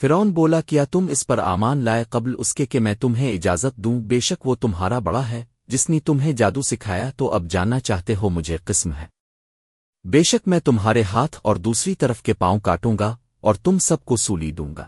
فرون بولا، کیا تم اس پر آمان لائے قبل اس کے کہ میں تمہیں اجازت دوں؟ بے شک وہ تمہارا بڑا ہے، جس نے تمہیں جادو سکھایا تو اب جاننا چاہتے ہو مجھے قسم ہے۔ بے شک میں تمہارے ہاتھ اور دوسری طرف کے پاؤں کاٹوں گا اور تم سب کو سولی دوں گا۔